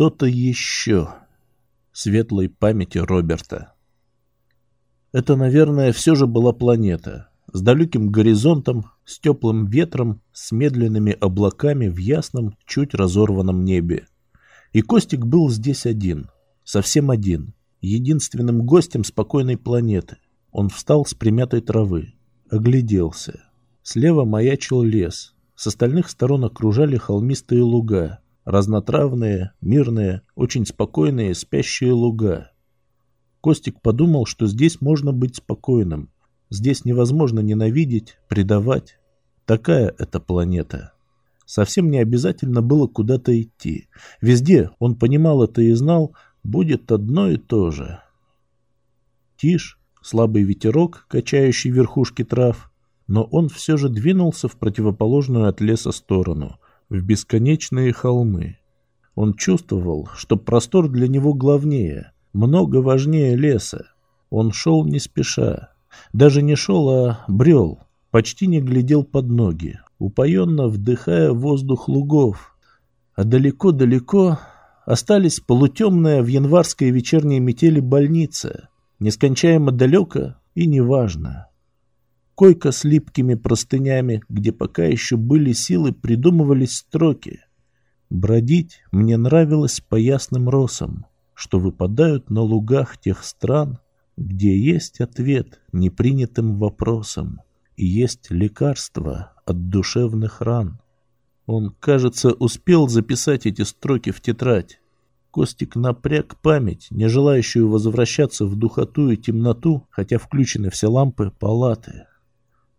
Что-то еще. Светлой памяти Роберта. Это, наверное, все же была планета. С далеким горизонтом, с теплым ветром, с медленными облаками в ясном, чуть разорванном небе. И Костик был здесь один. Совсем один. Единственным гостем спокойной планеты. Он встал с примятой травы. Огляделся. Слева маячил лес. С остальных сторон окружали холмистые луга. Разнотравные, мирные, очень спокойные, спящие луга. Костик подумал, что здесь можно быть спокойным. Здесь невозможно ненавидеть, предавать. Такая эта планета. Совсем не обязательно было куда-то идти. Везде, он понимал это и знал, будет одно и то же. Тишь, слабый ветерок, качающий верхушки трав, но он все же двинулся в противоположную от леса сторону, в бесконечные холмы. Он чувствовал, что простор для него главнее, много важнее леса. Он шел не спеша, даже не шел, а брел, почти не глядел под ноги, упоенно вдыхая воздух лугов. А далеко-далеко остались полутемная в январской вечерней метели больница, нескончаемо далеко и неважно. Койка с липкими простынями, где пока еще были силы, придумывались строки. Бродить мне нравилось по ясным росам, что выпадают на лугах тех стран, где есть ответ непринятым вопросам и есть лекарство от душевных ран. Он, кажется, успел записать эти строки в тетрадь, Костик напряг память, не желающую возвращаться в духоту и темноту, хотя включены все лампы палаты.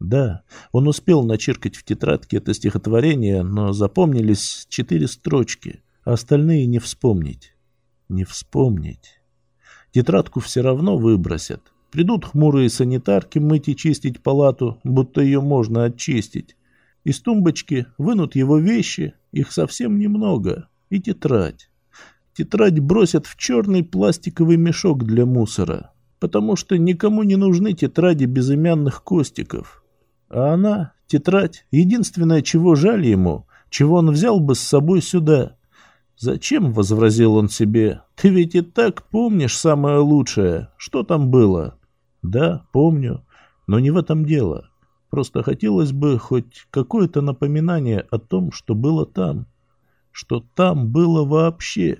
Да, он успел начеркать в тетрадке это стихотворение, но запомнились четыре строчки, а остальные не вспомнить. Не вспомнить. Тетрадку все равно выбросят. Придут хмурые санитарки мыть и чистить палату, будто ее можно очистить. Из тумбочки вынут его вещи, их совсем немного, и тетрадь. Тетрадь бросят в черный пластиковый мешок для мусора, потому что никому не нужны тетради безымянных костиков. А она, тетрадь, единственное, чего жаль ему, чего он взял бы с собой сюда. «Зачем?» — возразил он себе. «Ты ведь и так помнишь самое лучшее. Что там было?» «Да, помню. Но не в этом дело. Просто хотелось бы хоть какое-то напоминание о том, что было там. Что там было вообще».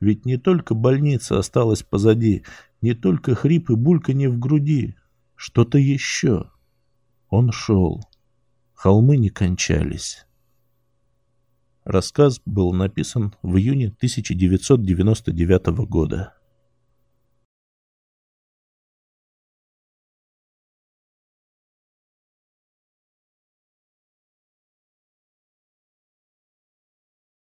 Ведь не только больница осталась позади, не только хрип и бульканье в груди. Что-то еще. Он шел. Холмы не кончались. Рассказ был написан в июне 1999 года.